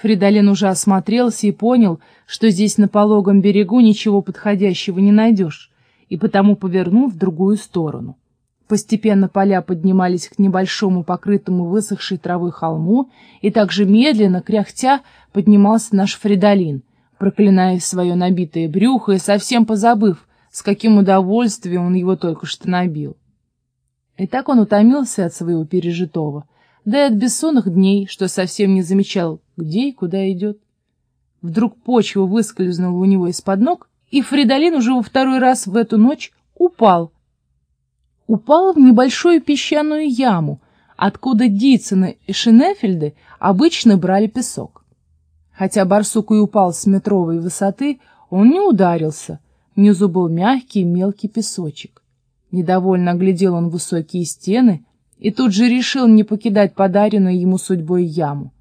Фридолин уже осмотрелся и понял, что здесь на пологом берегу ничего подходящего не найдешь, и потому повернул в другую сторону. Постепенно поля поднимались к небольшому покрытому высохшей травой холму, и также медленно, кряхтя, поднимался наш Фридолин, проклиная свое набитое брюхо и совсем позабыв, с каким удовольствием он его только что набил. И так он утомился от своего пережитого, да и от бессонных дней, что совсем не замечал, где и куда идет. Вдруг почва выскользнула у него из-под ног, и Фридолин уже во второй раз в эту ночь упал. Упал в небольшую песчаную яму, откуда Дицины и Шинефельды обычно брали песок. Хотя барсук и упал с метровой высоты, он не ударился. Внизу был мягкий мелкий песочек. Недовольно оглядел он высокие стены и тут же решил не покидать подаренную ему судьбой яму.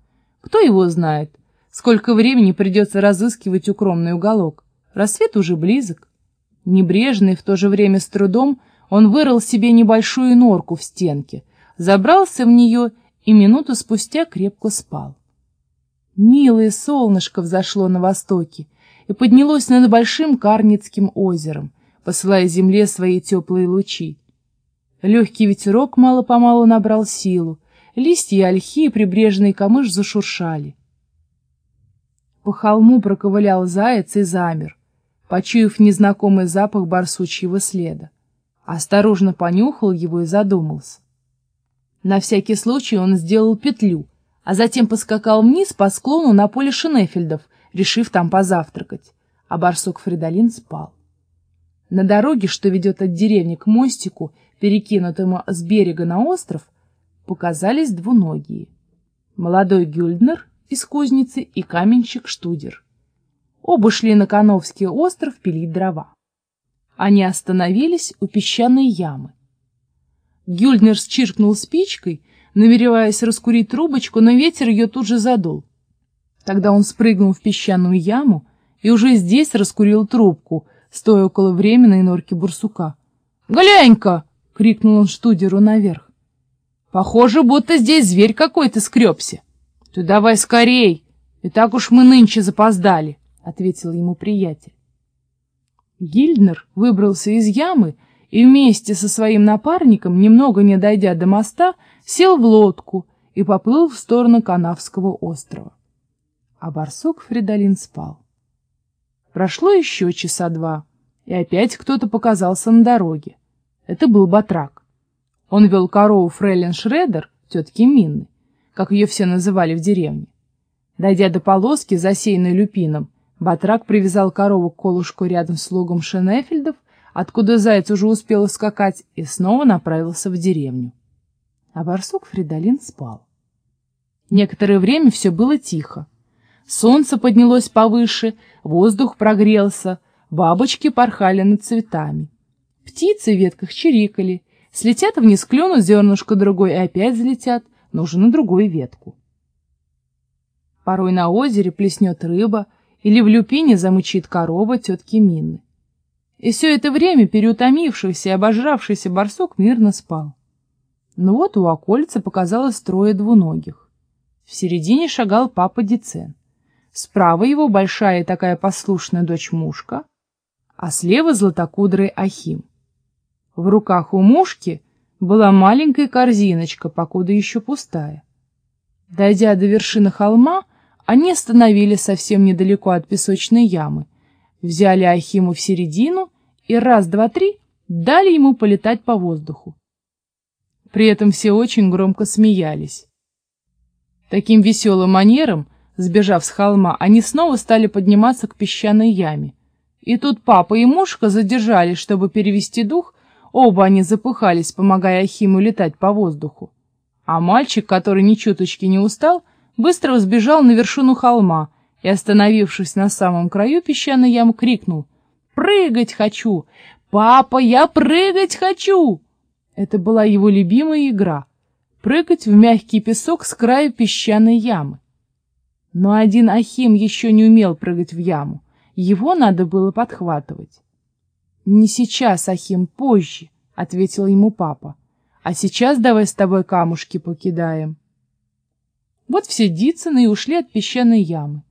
Кто его знает, сколько времени придется разыскивать укромный уголок. Рассвет уже близок. Небрежный, в то же время с трудом, он вырыл себе небольшую норку в стенке, забрался в нее и минуту спустя крепко спал. Милое солнышко взошло на востоке и поднялось над большим Карницким озером, посылая земле свои теплые лучи. Легкий ветерок мало-помалу набрал силу, листья ольхи и прибрежный камыш зашуршали. По холму проковылял заяц и замер, почуяв незнакомый запах барсучьего следа. Осторожно понюхал его и задумался. На всякий случай он сделал петлю, а затем поскакал вниз по склону на поле Шинефельдов, решив там позавтракать, а барсук Фридолин спал. На дороге, что ведет от деревни к мостику, перекинутому с берега на остров, показались двуногие. Молодой Гюльднер из кузницы и каменщик Штудер. Оба шли на Коновский остров пилить дрова. Они остановились у песчаной ямы. Гюльднер счиркнул спичкой, намереваясь раскурить трубочку, но ветер ее тут же задул. Тогда он спрыгнул в песчаную яму и уже здесь раскурил трубку, стоя около временной норки бурсука. «Глянь-ка!» — крикнул он Штудеру наверх. «Похоже, будто здесь зверь какой-то скребся. Ты давай скорей, и так уж мы нынче запоздали», — ответил ему приятель. Гильднер выбрался из ямы и вместе со своим напарником, немного не дойдя до моста, сел в лодку и поплыл в сторону Канавского острова. А барсук Фридолин спал. Прошло еще часа два, и опять кто-то показался на дороге. Это был Батрак. Он вел корову Фрейлин Шредер, тетки Минны, как ее все называли в деревне. Дойдя до полоски, засеянной люпином, Батрак привязал корову к колышку рядом с лугом Шенефельдов, откуда заяц уже успел скакать, и снова направился в деревню. А барсук Фридолин спал. Некоторое время все было тихо. Солнце поднялось повыше, воздух прогрелся, бабочки порхали над цветами. Птицы в ветках чирикали, слетят вниз клюнут зернышко другой и опять взлетят, но уже на другую ветку. Порой на озере плеснет рыба или в люпине замучит корова тетки Минны. И все это время переутомившийся и обожравшийся барсук мирно спал. Но вот у окольца показалось трое двуногих. В середине шагал папа Дицен. Справа его большая такая послушная дочь Мушка, а слева златокудрый Ахим. В руках у Мушки была маленькая корзиночка, покуда еще пустая. Дойдя до вершины холма, они остановились совсем недалеко от песочной ямы, взяли Ахиму в середину и раз, два, три дали ему полетать по воздуху. При этом все очень громко смеялись. Таким веселым манером Сбежав с холма, они снова стали подниматься к песчаной яме. И тут папа и мушка задержались, чтобы перевести дух, оба они запыхались, помогая Ахиму летать по воздуху. А мальчик, который ни чуточки не устал, быстро взбежал на вершину холма и, остановившись на самом краю песчаной ямы, крикнул «Прыгать хочу! Папа, я прыгать хочу!» Это была его любимая игра — прыгать в мягкий песок с края песчаной ямы. Но один Ахим еще не умел прыгать в яму. Его надо было подхватывать. «Не сейчас, Ахим, позже», — ответил ему папа. «А сейчас давай с тобой камушки покидаем». Вот все Дицыны и ушли от песчаной ямы.